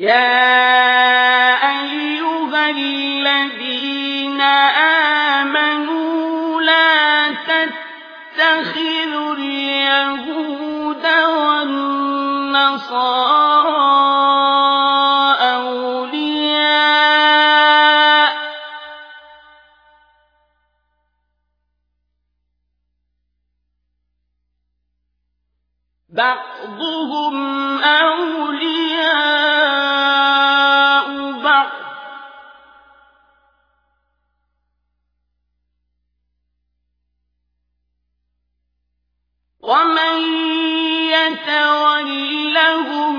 يا أيها الذين آمنوا لا تتخذوا اليهود والنصارى أولياء بعضهم أولياء يتولهم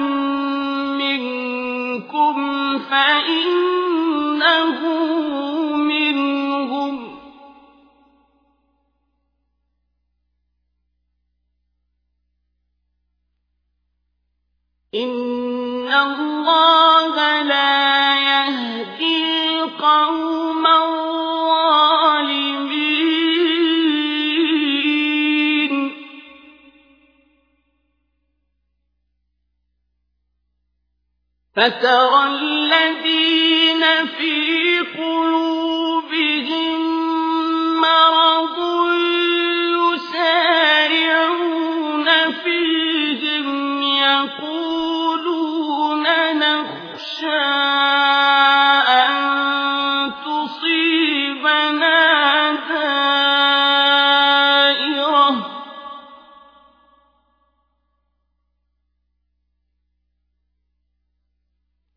منكم فإنه منهم إن الله لا يهدي القوم فترى الذين في قلوبهم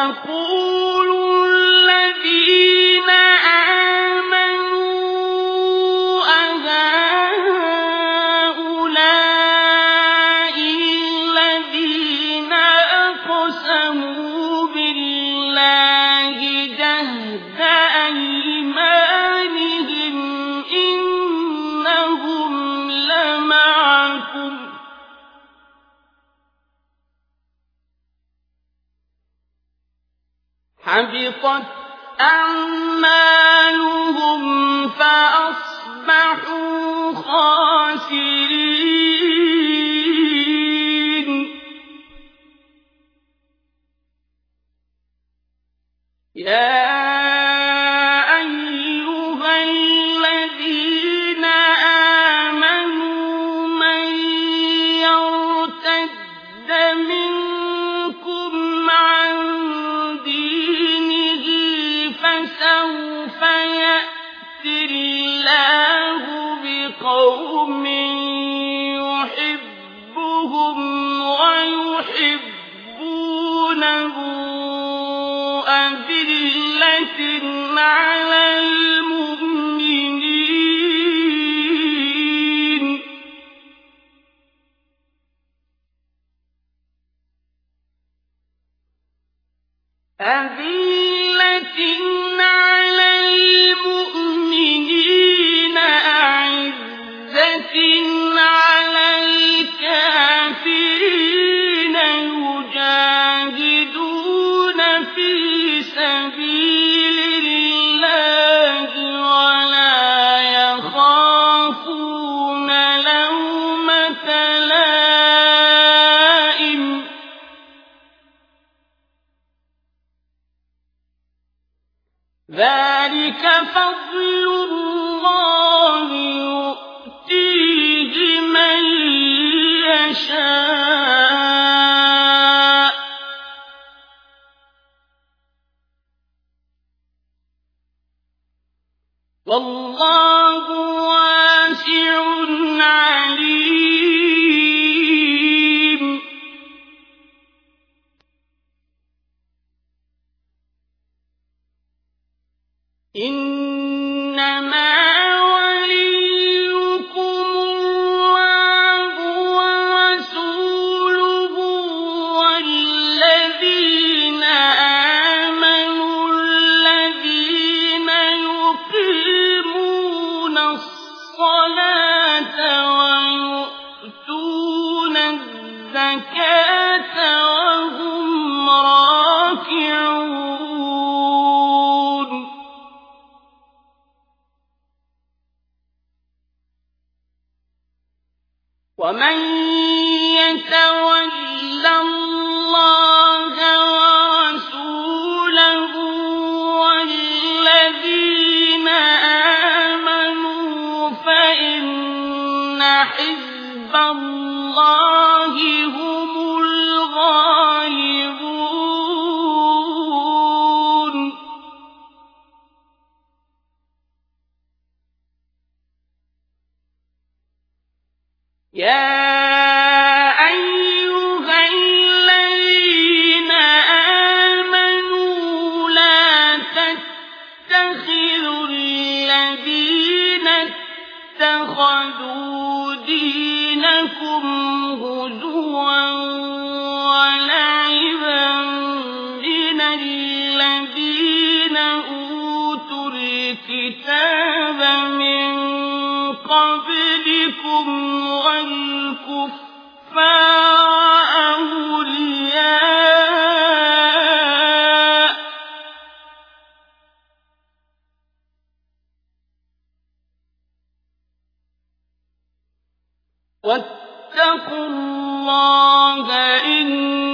ويقول الذين آمنوا أهؤلاء الذين أقسموا حبطت أعمالهم فأصبحوا خاسرين. يا قوم يحبهم ويحبونه أذلة ذلك فضل الله يؤتيه من يشاء الصلاة ويؤتون الزكاة وهم راكعون. ومن يتولى الله حزب الله هم الغالبون. يا أيها الذين آمنوا لا تتخذوا الذين اتخذوا دينكم هدوا ولعبا من الذين أوتوا الكتاب من قبلكم والكفار أولياء واتقوا الله إن